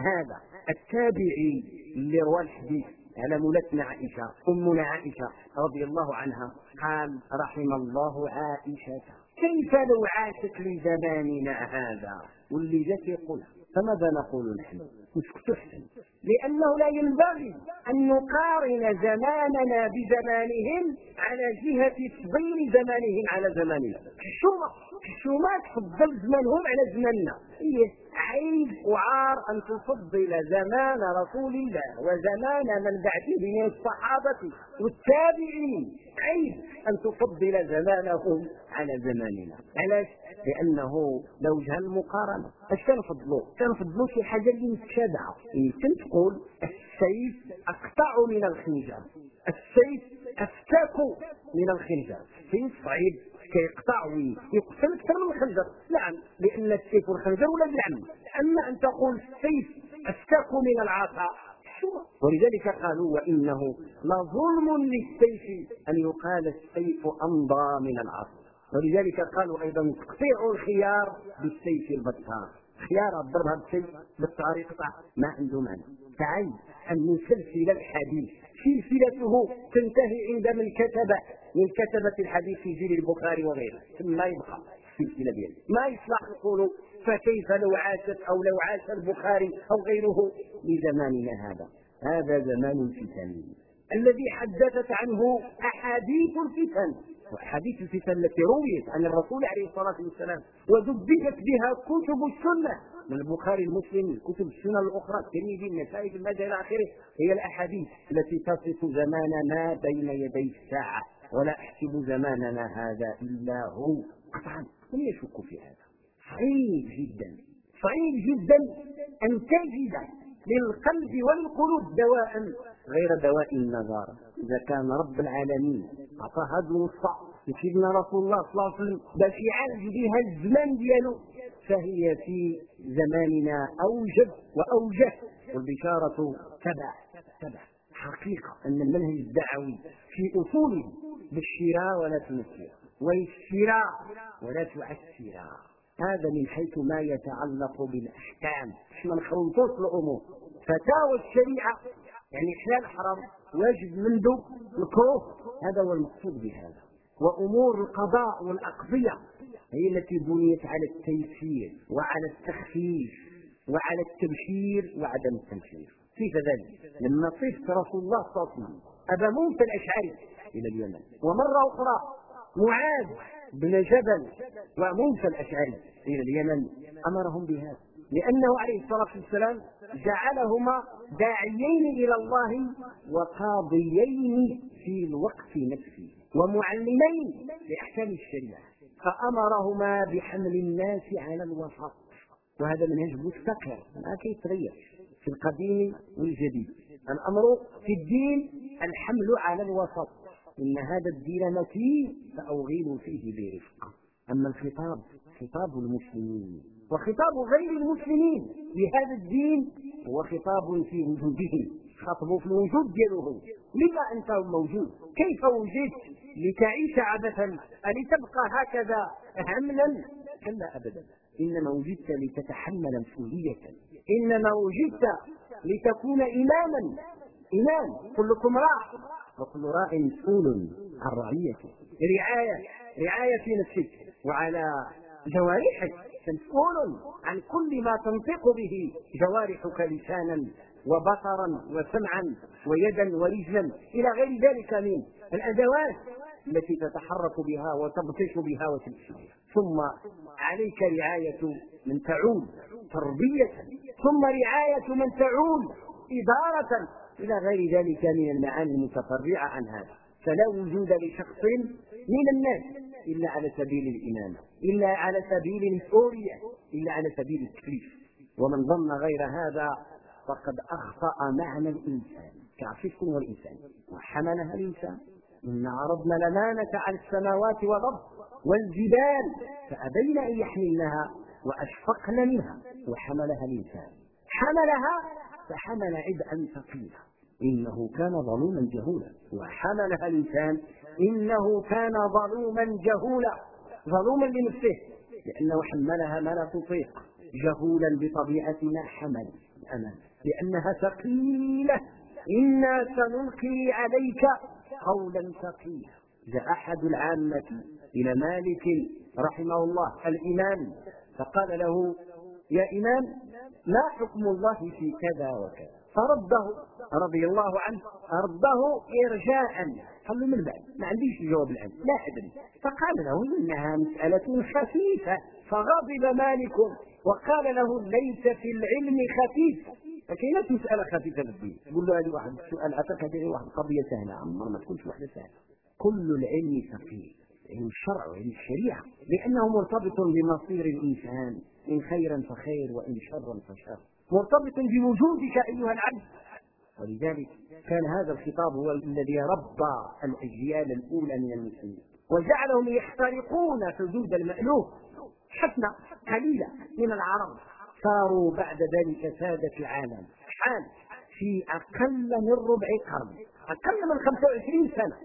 هذا. التابعي اللي روى الحديث. على مولتنا عائشة أمنا عائشة رضي الله عنها قال رحم الله عائشة. كيف لو عاشت لزماننا هذا؟ واللي جات يقول فماذا نقول نحن؟ نسكت احسن لأنه لا ينبغي أن نقارن زماننا بزمانهم على جهة تفضيل زمانهم على زماننا. الشومه الشومات تفضل زمانهم على زماننا. إيه عيب وعار أن تفضل زمان رسول الله وزمان من بعده من الصحابة والتابعين. عيب أن تفضل زمانهم على زماننا. علاش؟ لأنه لو جهل المقارنة اش كنفضلوا كنفضلوا شي حاجة اللي متشابهة. يمكن تقول السيف أقطع من الخنجر. السيف أفتاك من الخنجر. السيف صعيب؟ كيقطع ويقتل أكثر من الخنجر. نعم لأن السيف والخنجر ولا بالعم اما ان تقول السيف افتك من العصا ولذلك قالوا وإنه لظلم للسيف أن يقال السيف أمضى من العصا ولذلك قالوا أيضا تقطيع الخيار بالسيف البطار. خيار ضربها بالسيف بالطار يقطع ما عنده معنى. تعي أن نسلسل الحديث سلسلته تنتهي عند من كتب من كتبة الحديث في جيل البخاري وغيره. ثم يبقى السلسله ديالو ما يصلح نقولوا فكيف لو عاشت أو لو عاش البخاري أو غيره؟ لزماننا هذا. هذا زمان الفتن. الذي حدثت عنه أحاديث الفتن. وحديث الفتن التي رويت عن الرسول عليه الصلاة والسلام ودبجت بها كتب السنة. من البخاري المسلم كتب السنن الأخرى الترمذي النسائي في المجال إلى آخره. هي الأحاديث التي تصف زمان ما بين يدي الساعة. ولا أحسب زماننا هذا إلا هو. قطعا من يشك في هذا؟ صعيب جدا. صعيب جدا أن تجد للقلب والقلوب دواء غير دواء النظارة. إذا كان رب العالمين أعطى هذه الوصفة لسيدنا رسول الله صلى الله عليه وسلم. باش يعالج بها الزمان ديالو فهي في زماننا أوجب وأوجه والبشارة تبع. تبع. حقيقة أن المنهج الدعوي في أصوله بالشراء ولا تمثل والشراء ولا تعسر هذا من حيث ما يتعلق بالأحكام. إحنا نخلطوش الأمور فتاوى الشريعة يعني احلال الحرام واجب منذ الكروه هذا هو المقصود بهذا. وأمور القضاء والأقضية هي التي بنيت على التيسير وعلى التخفيف وعلى التبشير وعدم التنفير كيف ذلك؟ لما صفت رسول الله صلى الله عليه وسلم أبا موسى الأشعري إلى اليمن ومرة أخرى معاذ بن جبل وموسى الأشعري إلى اليمن أمرهم بهذا. لأنه عليه الصلاة والسلام جعلهما داعيين إلى الله وقاضيين في الوقت نفسه ومعلمين لاحكام الشريعة فأمرهما بحمل الناس على الوسط وهذا منهج مستقر ما كيتغير في القديم والجديد. الأمر في الدين الحمل على الوسط إن هذا الدين متين فاوغلوا فيه برفق. أما الخطاب خطاب المسلمين. وخطاب غير المسلمين لهذا الدين هو خطاب في وجودهم خطبوا في الوجود ديالهم لما أنت موجود؟ كيف وجدت لتعيش عبثا؟ ألتبقى هكذا هملا؟ كلا أبدا. إنما وجدت لتتحمل مسؤولية. إنما وجدت لتكون إماما. إمام كلكم راع. وكل راع مسؤول عن رعيته. رعاية رعاية في نفسك. وعلى جوارحك. مسؤول عن كل ما تنطق به جوارحك لسانا وبصرا وسمعا ويدا ورجلا إلى غير ذلك من الأدوات التي تتحرك بها وتبطش بها وتمشي بها. ثم عليك رعاية من تعود تربية. ثم رعاية من تعود إدارة إلى غير ذلك من المعاني المتفرعة عن هذا. فلا وجود لشخص من الناس إلا على سبيل الإمامة إلا على سبيل المسؤوليه إلا على سبيل التكليف. ومن ظن غير هذا فقد أخطأ معنى الإنسان كعفيفكم والإنسان. وحملها الإنسان. إن عرضنا الأمانة على السماوات والأرض والجبال فأبين أن يحملنها وأشفقن منها. وحملها الإنسان. حملها فحمل عبئا ثقيلا. إنه كان ظلوما جهولا. وحملها الإنسان إنه كان ظلوما جهولا ظلوما لنفسه لأنه حملها ما لا تطيق جهولا بطبيعة ما حمل الأمانة لأنها ثقيلة. إنا سنلقي عليك قولا ثقيلا. جاء أحد العامة إلى مالك رحمه الله الإمام فقال له يا إمام ما حكم الله في كذا وكذا؟ فرده رضي الله عنه رده إرجاء. قال له من بعد ما عنديش جواب الآن لا أدري. فقال له إنها مسألة خفيفة. فغضب مالك وقال له ليس في العلم خفيف. فكاينه مسألة خفيفة في الدين. تقول له هذه واحد السؤال عطاك هذه واحد القضية سهلة. عمر ما تكونش واحدة سهلة. كل العلم ثقيل علم الشرع وعلم الشريعة. لأنه مرتبط بمصير الإنسان. إن خيرا فخير وإن شرا فشر. مرتبط بوجودك أيها العبد. ولذلك كان هذا الخطاب هو الذي ربى الأجيال الأولى من المسلمين. وجعلهم يخترقون حدود المألوف. حفنه قليله من العرب. صاروا بعد ذلك سادة العالم. حال في أقل من ربع قرن. أقل من 25 سنة.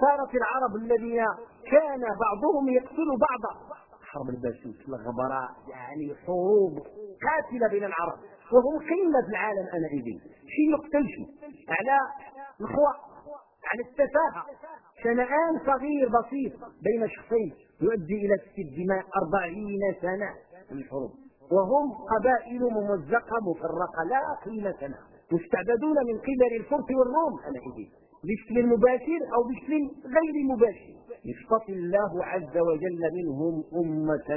صارت العرب الذين كان بعضهم يقتل بعضا. حرب الباسوس الغبراء يعني حروب. قاتلة بين العرب وهم في العالم أنئذ. شيء يقتلش. على الخوى على التفاهة. شنآن صغير بسيط بين شخصين يؤدي إلى سفك الدماء أربعين سنة من الحروب وهم قبائل ممزقة مفرقة لا قيمة لها. مستعبدون من قبل الفرس والروم حينئذ بشكل مباشر أو بشكل غير مباشر. يصطفي الله عز وجل منهم أمة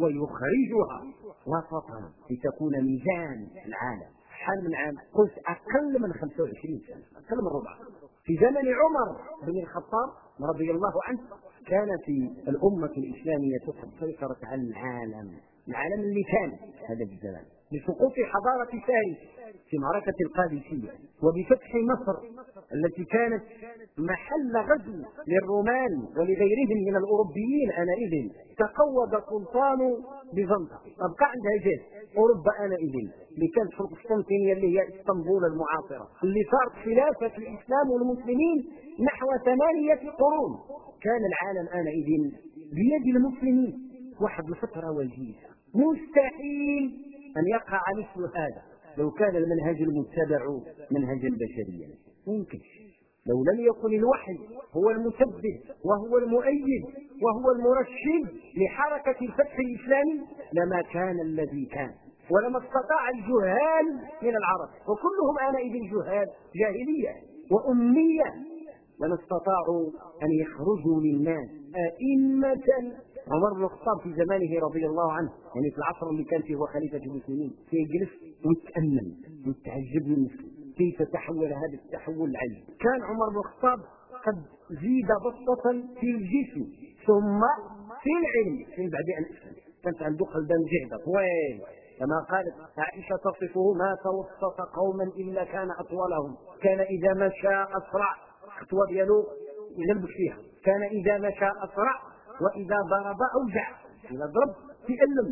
ويخرجها وسطا لتكون ميزان العالم. حال من عام قلت أقل من 25 سنة أقل من ربع. في زمن عمر بن الخطاب رضي الله عنه كانت الأمة الإسلامية قد سيطرت على العالم العالم اللي كان هذا الزمان. لسقوط حضارة فارس في معركة القادسية وبفتح مصر التي كانت محل غزو للرومان ولغيرهم من الأوروبيين آنئذ. تقوض سلطان بيزنطة. أبقى عندها جيش أوروبا آنئذ. اللي كانت في القسطنطينية اللي هي إسطنبول المعاصرة. اللي صارت خلافة الإسلام والمسلمين نحو ثمانية قرون. كان العالم آنئذ بيد المسلمين. واحد الفترة وجيزة. مستحيل أن يقع مثل هذا. لو كان المنهج المتبع منهج البشرية. ممكن. لو لم يكن الوحي هو المثبت وهو المؤيد وهو المرشد لحركة الفتح الإسلامي لما كان الذي كان. ولما استطاع الجهال من العرب. وكلهم آنئذ جهال جاهلية وأمية. لما استطاعوا أن يخرجوا للناس أئمة عمر بن الخطاب في زمانه رضي الله عنه يعني في العصر اللي كان فيه هو خليفة المسلمين يجلس ويتامل ويتعجب من نفسه كيف تحول هذا التحول العجيب. كان عمر بن الخطاب قد زيد بسطة في الجسم ثم في العلم من بعد أن أسلم. كانت عنده قلبا جهدا طويل كما قالت عائشة تصفه ما توسط قوما إلا كان أطولهم. كان إذا مشى أسرع خطوة ديالو يغلبك فيها كان إذا مشى أسرع وإذا ضرب أوجع إذا ضرب تألم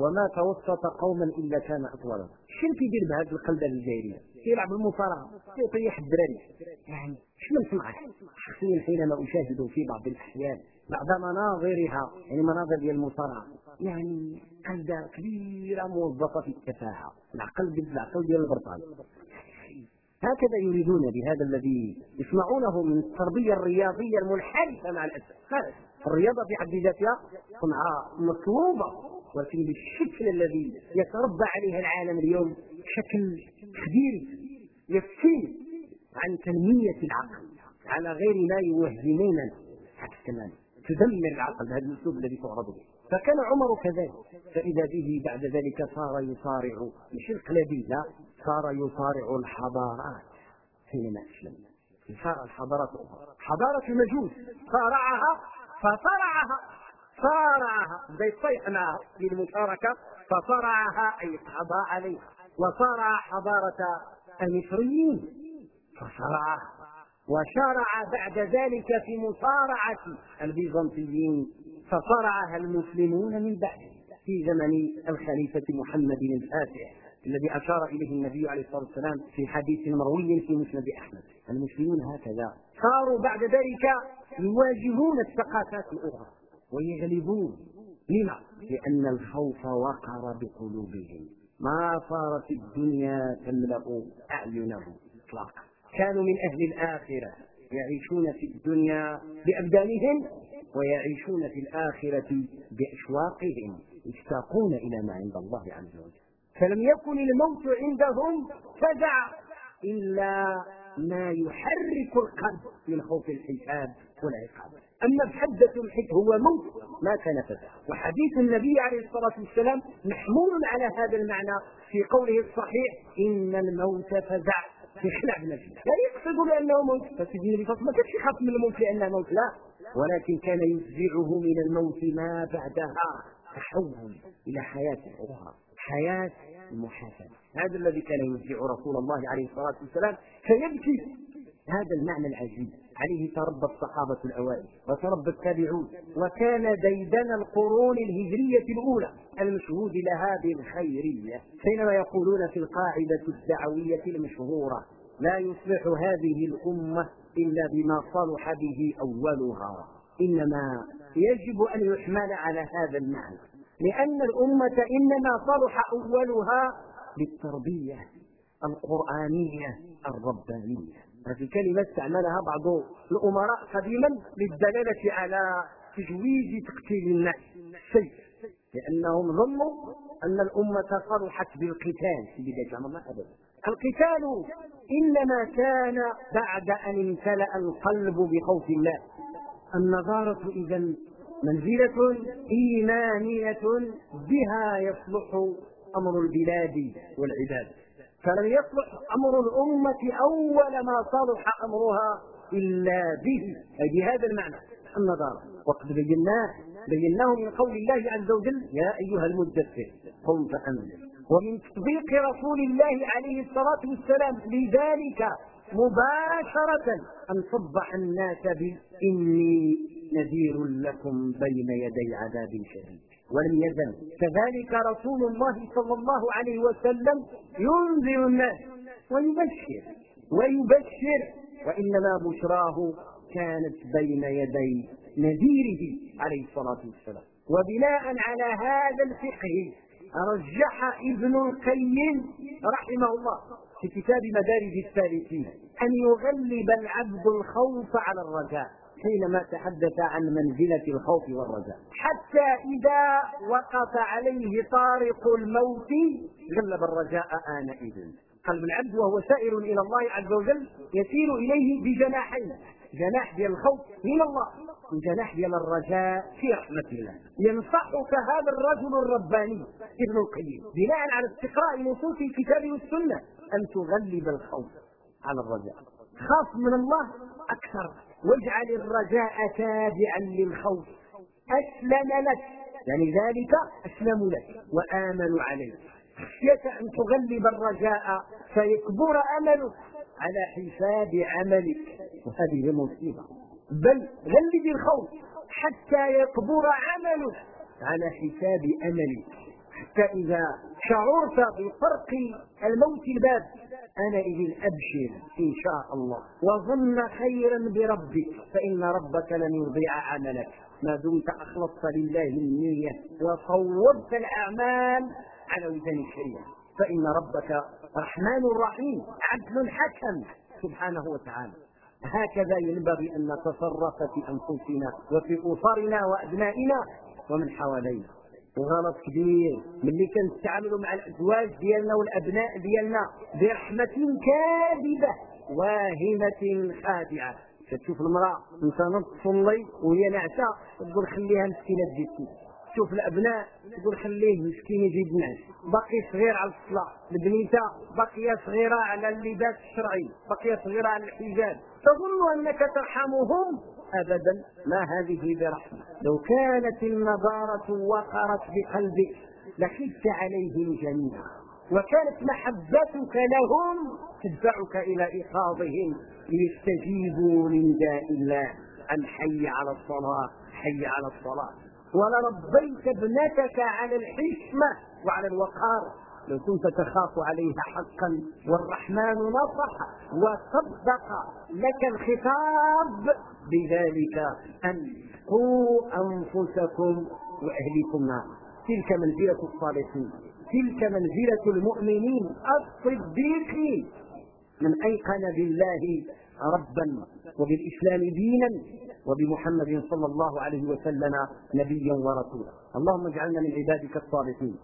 وما توسط قوما إلا كان أطولا شنو كيدير بهذا القلب الجاهلية يلعب المصارعة يطيح الدراري. يعني شنو الفرق شخصيا حينما أشاهد في بعض الأحيان بعض مناظرها يعني مناظر ديال المصارعة يعني قلبة كبيرة موظفة في التفاهة العقل قد العقل ديال البرطان هكذا يريدون بهذا الذي يسمعونه من التربية الرياضية المنحرفة مع الأسف. الرياضة في حد ذاتها صنعاء مطلوبة ولكن بالشكل الذي يتربى عليه العالم اليوم شكل كبير يفتي عن تنمية العقل على غير ما يوهمون عكس تماما تدمر العقل بهذا الأسلوب الذي تعرض به فكان عمر كذلك فإذا به بعد ذلك صار يصارع مش القلبي لا صار يصارع الحضارات حينما أسلم. صار الحضارات الاخرى حضارة المجوس صارعها فصرعها صارعها. بدا يصيح معها للمشاركه فصرعها أي قضى عليها وصارع حضارة المصريين. فصرعها. وشرع بعد ذلك في مصارعة البيزنطيين. فصرعها المسلمون من بعده. في زمن الخليفة محمد الفاتح. الذي أشار إليه النبي عليه الصلاة والسلام في حديث مروي في مسند أحمد. المسلمون هكذا صاروا بعد ذلك يواجهون الثقافات الأخرى ويغلبون. لما؟ لأن الخوف وقر بقلوبهم. ما صارت الدنيا تملأ أعينهم اطلاقا. كانوا من أهل الآخرة يعيشون في الدنيا بأبدانهم ويعيشون في الآخرة بأشواقهم يشتاقون إلى ما عند الله عز وجل. فلم يكن الموت عندهم فزع إلا ما يحرك القلب من خوف الحساب والعقاب. أما بحدة الحج هو موت ما كان فزع. وحديث النبي عليه الصلاة والسلام محمول على هذا المعنى في قوله الصحيح إن الموت فزع. في خلع بن لا يقصد بأنه موت. فسيدنا النبي ما كانش يخاف من الموت لأنه موت لا؟ ولكن كان يفزعه من الموت ما بعدها. تحول إلى حياة أخرى. حياة المحاسبه هذا الذي كان يفزع رسول الله عليه الصلاة والسلام فيبكي هذا المعنى العجيب. عليه تربى الصحابة الأوائل وتربى التابعون وكان ديدن القرون الهجرية الأولى المشهود لها بالخيرية حينما يقولون في القاعدة الدعوية المشهورة لا يصلح هذه الأمة إلا بما صلح به أولها إنما يجب أن يحمل على هذا المعنى. لأن الأمة إنما صلح أولها بالتربية القرآنية الربانية. هذه كلمة استعملها بعض الأمراء قديما للدلالة على تجويز تقتيل الناس السيف لأنهم ظنوا أن الأمة صلحت بالقتال في بداية الأمر أبدا. القتال إنما كان بعد أن امتلأ القلب بخوف الله. النظارة إذا منزلة إيمانية بها يصلح أمر البلاد والعباد. فلم يصلح أمر الأمة أول ما صلح أمرها إلا به. أي بهذا المعنى. النظارة وقد بيناه بيناه من قول الله عز وجل يا أيها المدثر قم فأنذر. ومن تطبيق رسول الله عليه الصلاة والسلام لذلك مباشرة أن صبح الناس بإني نذير لكم بين يدي عذاب شديد. ولم يزل. كذلك رسول الله صلى الله عليه وسلم ينذر الناس ويبشر ويبشر. وإنما بشراه كانت بين يدي نذيره عليه الصلاة والسلام. وبناء على هذا الفقه رجح ابن القيم رحمه الله في كتاب مدارج السالكين أن يغلب العبد الخوف على الرجاء. حينما تحدث عن منزلة الخوف والرجاء. حتى إذا وقف عليه طارق الموت غلب الرجاء آنئذ. قلب العبد وهو سائر إلى الله عز وجل يسير إليه بجناحين. جناح ديال الخوف من الله. وجناح ديال الرجاء في رحمة الله. ينصحك هذا الرجل الرباني ابن القيم بناء على استقراء نصوص الكتاب والسنة أن تغلب الخوف على الرجاء. خاف من الله أكثر. واجعل الرجاء تابعا للخوف. أسلم لك. يعني ذلك أسلم لك. وآمنوا عليك. خشيت أن تغلب الرجاء فيكبر أملك. على حساب عملك. وهذه مصيبة. بل غلب الخوف حتى يكبر عملك. على حساب أملك. حتى إذا شعرت بفرق الموت الباب أنا إذن أبشر إن شاء الله. وظن خيرا بربك فإن ربك لن يضيع عملك. ما دمت أخلصت لله النية وصوبت الأعمال على وزن الشريعة. فإن ربك رحمن رحيم عدل حكم سبحانه وتعالى. هكذا ينبغي أن نتصرف في أنفسنا وفي أسرنا وأبنائنا ومن حوالينا. وغلط كبير. ملي كنستعملوا مع الأزواج ديالنا والأبناء ديالنا برحمة كاذبة واهمة خادعة. كتشوف المرأة انسانه تصلي وهي نعسه تقول خليها مسكينة تجي تشوف الأبناء تقول خليه مسكين يجيب الناس باقي صغير على الصلاة. البنيتة باقيه صغيرة على اللباس الشرعي باقيه صغيرة على الحجاب. تظن أنك ترحمهم؟ أبدا ما هذه برحمة. لو كانت النظارة وقرت بقلبك لخفت عليهم جميعا. وكانت محبتك لهم تدفعك إلى ايقاظهم ليستجيبوا من داء الله. ان حي على الصلاة حي على الصلاة. ولربيت ابنتك على الحشمة وعلى الوقار. لو كنت تخاف عليها حقا والرحمن نصح وصدق لك الخطاب. بذلك أن قوا أنفسكم وأهليكم نار تلك منزلة الصالحين. تلك منزلة المؤمنين الصديقين. من أيقن بالله ربا وبالإسلام دينا وبمحمد صلى الله عليه وسلم نبيا ورسولا. اللهم اجعلنا من عبادك الصالحين.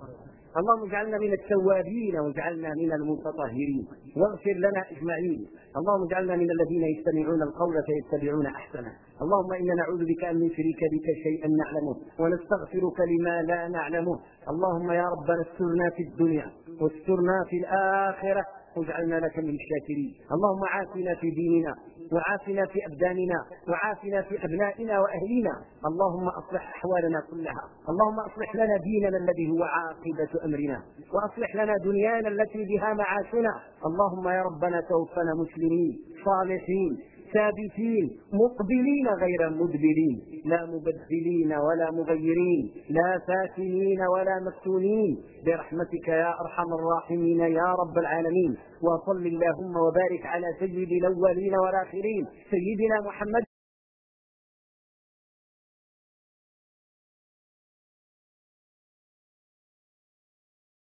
اللهم اجعلنا من التوابين واجعلنا من المتطهرين واغفر لنا إجمعين. اللهم اجعلنا من الذين يستمعون القول فيتبعون أحسنه. اللهم إنا نعوذ بك أن نشرك بك شيئا نعلمه ونستغفرك لما لا نعلمه. اللهم يا ربنا استرنا في الدنيا واسترنا في الآخرة. واجعلنا لك من الشاكرين. اللهم عافنا في ديننا وعافنا في أبداننا وعافنا في أبنائنا وأهلنا اللهم أصلح أحوالنا كلها. اللهم أصلح لنا ديننا الذي هو عاقبة أمرنا. وأصلح لنا دنيانا التي بها معاشنا. اللهم يا ربنا توفنا مسلمين صالحين ثابتين مقبلين غير مدبرين لا مبدلين ولا مغيرين لا فاتنين ولا مفتونين. برحمتك يا أرحم الراحمين يا رب العالمين. وصل اللهم وبارك على سيد الأولين والآخرين سيدنا محمد